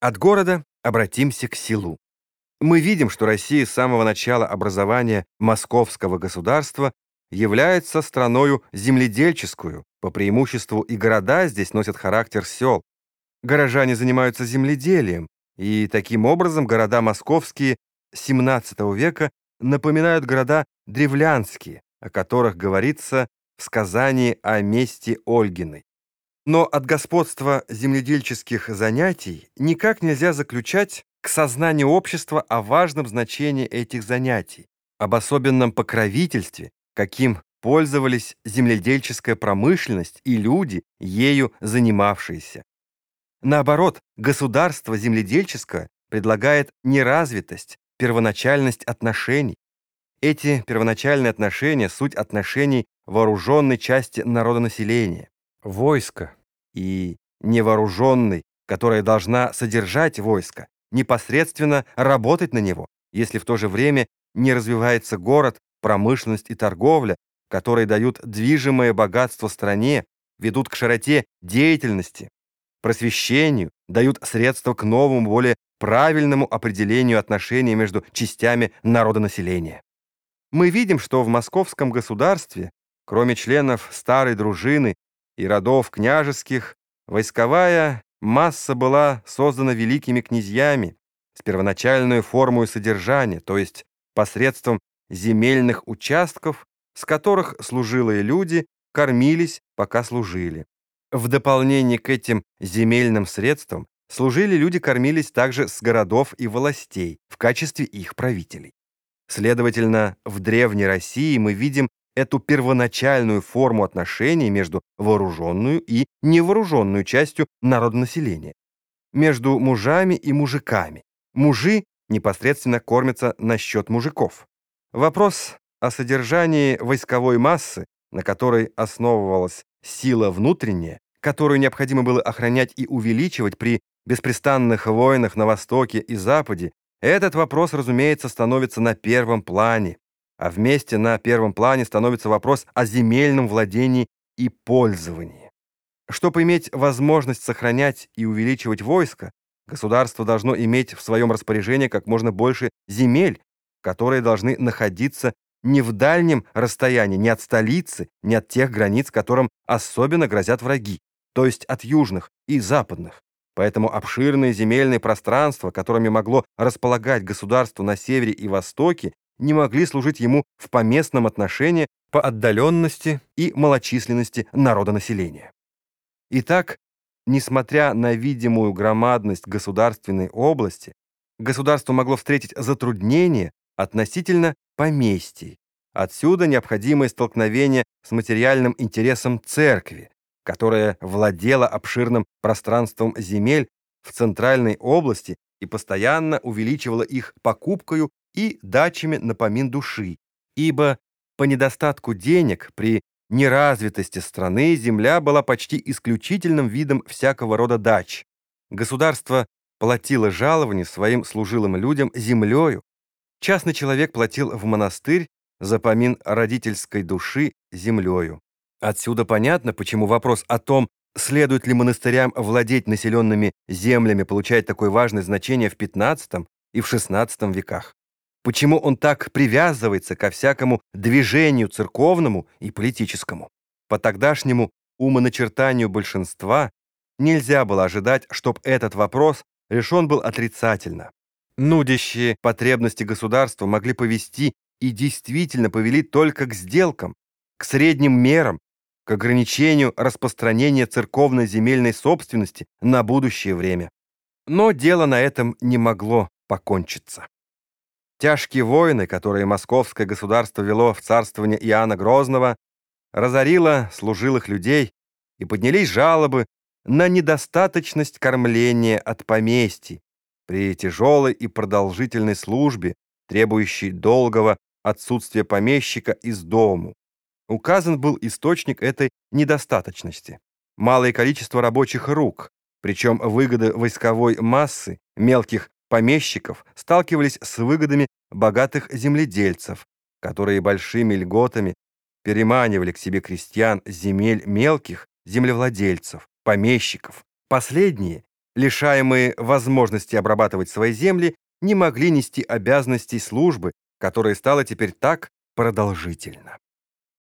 От города обратимся к селу. Мы видим, что Россия с самого начала образования московского государства является страною земледельческую, по преимуществу и города здесь носят характер сел. Горожане занимаются земледелием, и таким образом города московские XVII века напоминают города древлянские, о которых говорится в сказании о месте Ольгиной. Но от господства земледельческих занятий никак нельзя заключать к сознанию общества о важном значении этих занятий, об особенном покровительстве, каким пользовались земледельческая промышленность и люди, ею занимавшиеся. Наоборот, государство земледельческое предлагает неразвитость, первоначальность отношений. Эти первоначальные отношения – суть отношений вооруженной части народонаселения, войска, и невооруженной, которая должна содержать войско, непосредственно работать на него, если в то же время не развивается город, промышленность и торговля, которые дают движимое богатство стране, ведут к широте деятельности, просвещению, дают средства к новому, более правильному определению отношений между частями народонаселения. Мы видим, что в московском государстве, кроме членов старой дружины и родов княжеских, войсковая масса была создана великими князьями с первоначальной формой содержания, то есть посредством земельных участков, с которых служилые люди кормились, пока служили. В дополнение к этим земельным средствам служили люди кормились также с городов и властей в качестве их правителей. Следовательно, в Древней России мы видим эту первоначальную форму отношений между вооруженную и невооруженную частью народонаселения, между мужами и мужиками. Мужи непосредственно кормятся на счет мужиков. Вопрос о содержании войсковой массы, на которой основывалась сила внутренняя, которую необходимо было охранять и увеличивать при беспрестанных войнах на Востоке и Западе, этот вопрос, разумеется, становится на первом плане, а вместе на первом плане становится вопрос о земельном владении и пользовании. Чтобы иметь возможность сохранять и увеличивать войско, государство должно иметь в своем распоряжении как можно больше земель, которые должны находиться не в дальнем расстоянии, не от столицы, не от тех границ, которым особенно грозят враги, то есть от южных и западных. Поэтому обширные земельные пространства, которыми могло располагать государство на севере и востоке, не могли служить ему в поместном отношении по отдаленности и малочисленности народонаселения. Итак, несмотря на видимую громадность государственной области, государство могло встретить затруднения относительно поместий. Отсюда необходимое столкновение с материальным интересом церкви, которая владела обширным пространством земель в центральной области и постоянно увеличивала их покупкою и дачами на помин души, ибо по недостатку денег при неразвитости страны земля была почти исключительным видом всякого рода дач. Государство платило жалование своим служилым людям землею. Частный человек платил в монастырь за помин родительской души землею. Отсюда понятно, почему вопрос о том, следует ли монастырям владеть населенными землями, получает такое важное значение в XV и в XVI веках. Почему он так привязывается ко всякому движению церковному и политическому? По тогдашнему умоначертанию большинства нельзя было ожидать, чтобы этот вопрос решен был отрицательно. Нудящие потребности государства могли повести и действительно повели только к сделкам, к средним мерам, ограничению распространения церковной земельной собственности на будущее время. Но дело на этом не могло покончиться. Тяжкие войны, которые московское государство вело в царствование Иоанна Грозного, разорило служилых людей, и поднялись жалобы на недостаточность кормления от поместий при тяжелой и продолжительной службе, требующей долгого отсутствия помещика из дому. Указан был источник этой недостаточности. Малое количество рабочих рук, причем выгоды войсковой массы, мелких помещиков сталкивались с выгодами богатых земледельцев, которые большими льготами переманивали к себе крестьян земель мелких землевладельцев, помещиков. Последние, лишаемые возможности обрабатывать свои земли, не могли нести обязанностей службы, которая стала теперь так продолжительна.